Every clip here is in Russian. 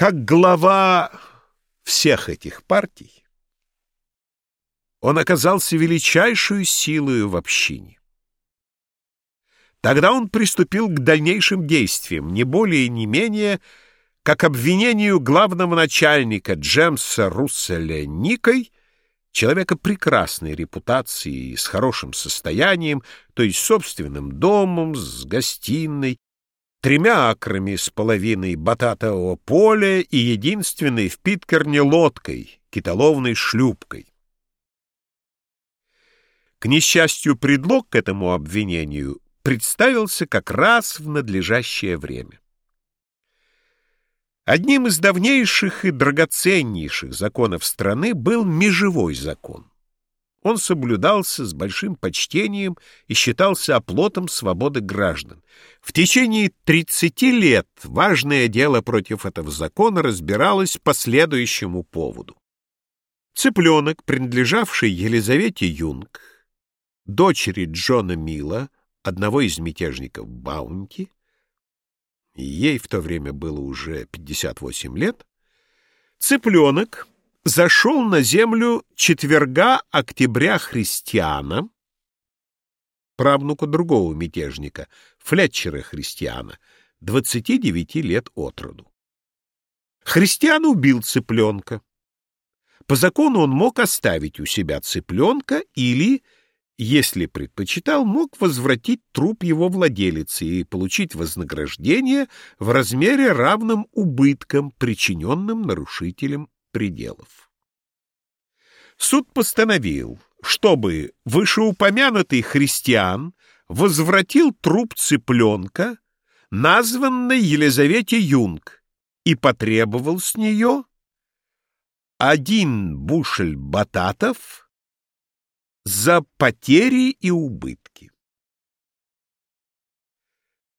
Как глава всех этих партий, он оказался величайшую силою в общине. Тогда он приступил к дальнейшим действиям, не более и не менее, как обвинению главного начальника Джемса Русселя Никой, человека прекрасной репутации и с хорошим состоянием, то есть собственным домом, с гостиной, тремя акрами с половиной бататового поля и единственной в Питкерне лодкой, китоловной шлюпкой. К несчастью, предлог к этому обвинению представился как раз в надлежащее время. Одним из давнейших и драгоценнейших законов страны был межевой закон. Он соблюдался с большим почтением и считался оплотом свободы граждан. В течение 30 лет важное дело против этого закона разбиралось по следующему поводу. Цыпленок, принадлежавший Елизавете Юнг, дочери Джона Мила, одного из мятежников Баунти, ей в то время было уже 58 лет, цыпленок зашел на землю четверга октября христиана, правнука другого мятежника, Флетчера христиана, 29 лет от роду. Христиан убил цыпленка. По закону он мог оставить у себя цыпленка или если предпочитал, мог возвратить труп его владелицы и получить вознаграждение в размере равном убыткам, причиненным нарушителем пределов. Суд постановил, чтобы вышеупомянутый христиан возвратил труп цыпленка, названной Елизавете Юнг, и потребовал с нее один бушель бататов за потери и убытки.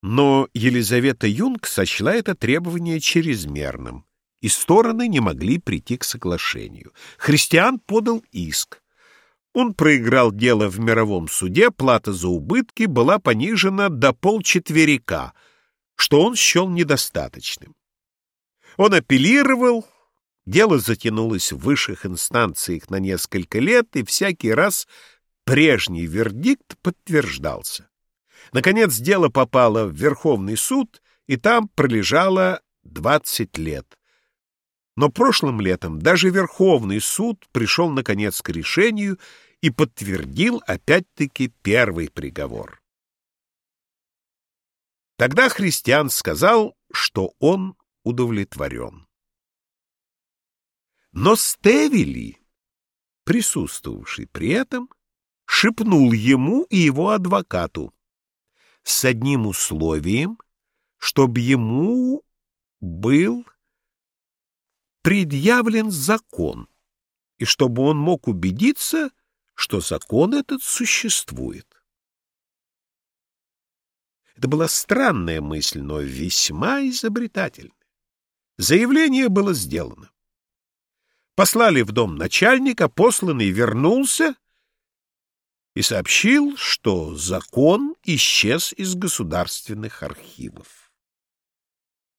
Но Елизавета Юнг сочла это требование чрезмерным, и стороны не могли прийти к соглашению. Христиан подал иск. Он проиграл дело в мировом суде, плата за убытки была понижена до полчетверика, что он счел недостаточным. Он апеллировал, Дело затянулось в высших инстанциях на несколько лет, и всякий раз прежний вердикт подтверждался. Наконец дело попало в Верховный суд, и там пролежало 20 лет. Но прошлым летом даже Верховный суд пришел, наконец, к решению и подтвердил опять-таки первый приговор. Тогда христиан сказал, что он удовлетворен. Но Стевели, присутствовавший при этом, шепнул ему и его адвокату с одним условием, чтобы ему был предъявлен закон, и чтобы он мог убедиться, что закон этот существует. Это была странная мысль, но весьма изобретательная. Заявление было сделано. Послали в дом начальника, посланный вернулся и сообщил, что закон исчез из государственных архивов.